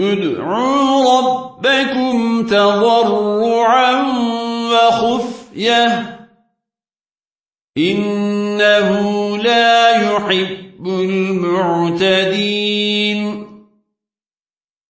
ادعوا ربكم تضرعا وخفية. إنه لا يحب المعتدين.